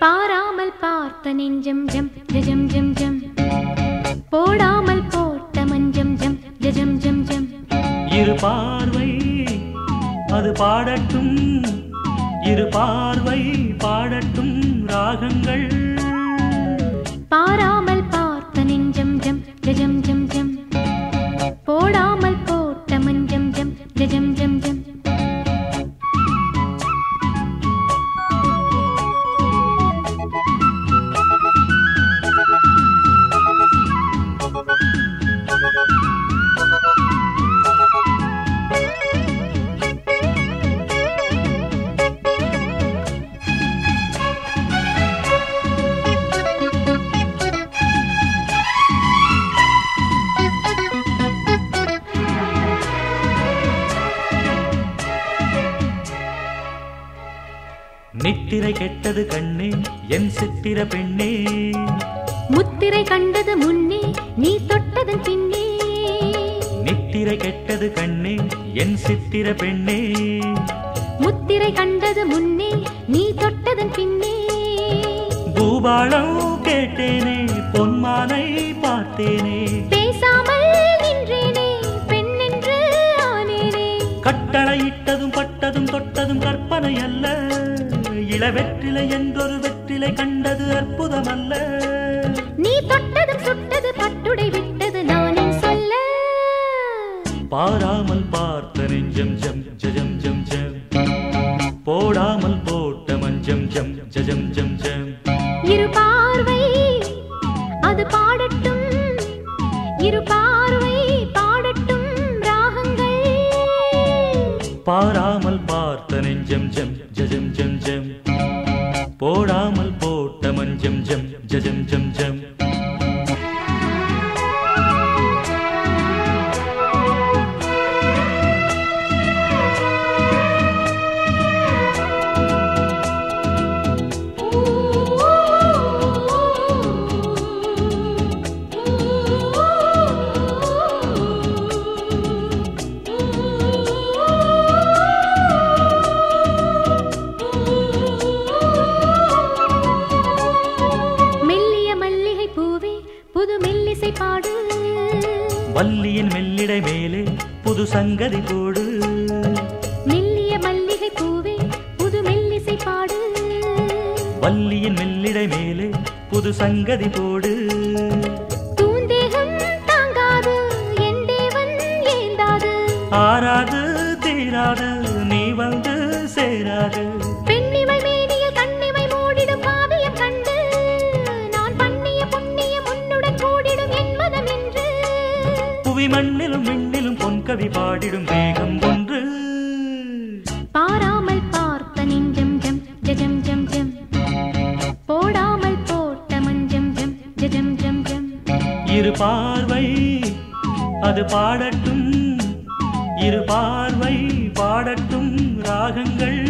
பாராமல் பார்த்த நெஞ்சம் ஜம் ஜம் ஜம் ஜம் போடாமல் போட்ட மஞ்சம் ஜம் ஜம் ஜம் ஜம். இரு பார்வை அது பாடட்டும் இரு பார்வை பாடட்டும் ராகங்கள் நித்திரை கெட்டது கண்ணே என் சித்திர பெண்ணே. முத்திரை கண்டது முன்னே நீ தொட்டதன் பின்னே. நித்திரை கெட்டது கண்ணே என் சித்திர பெண்ணே. முத்திரை கண்டது முன்னே நீ தொட்டதன் பின்னே. பூபாளம் கேட்டேனே பொன்மானை பார்த்தேனே. பேசாமல் நின்றேனே பெண்ணென்று ஆனேனே. கட்டளையிட்டதும் பட்டதும் தொட்டதும் கற்பனை அல்ல. இளவெற்றிலை என்றொரு வெற்றிலை கண்டது அற்புதம் அல்ல நீ தொட்டதும் சுட்டது பட்டுடை விட்டது நானே சொல்ல. பாராமல் பார்த்த நெஞ்சம் ஜம் ஜஜம் ஜம் ஜம் போடாமல் போட்ட மஞ்சம் ஜம் ஜஜம் ஜம் ஜம் இரு பார்வை அது பாடட்டும். இரு பார்வை பாடட்டும் ராகங்கள். பாராமல் பார்த்த நெஞ்சம் ஜம் ஜஜம் ஜம் ஜம். போடாமல் வள்ளியின் மெல்லிடை மேலே புது சங்கதி போடு. மெல்லிய மல்லிகை பூவே புது மெல்லிசை பாடு. வள்ளியின் மெல்லிடை மேலே புது சங்கதி போடு. ஆறாது தீராது நீ வந்து சேராது. புவி மண்ணிலும் விண்ணிலும் பொன்கவி பாடிடும் வேகம் ஒன்று. பாராமல் பார்த்த நெஞ்சம் ஜம் ஜஜம் ஜம் ஜம் போடாமல் போட்ட மஞ்சம் ஜம் ஜஜம் ஜம் ஜம். இரு பார்வை அது பாடட்டும் இரு பார்வை பாடட்டும் ராகங்கள்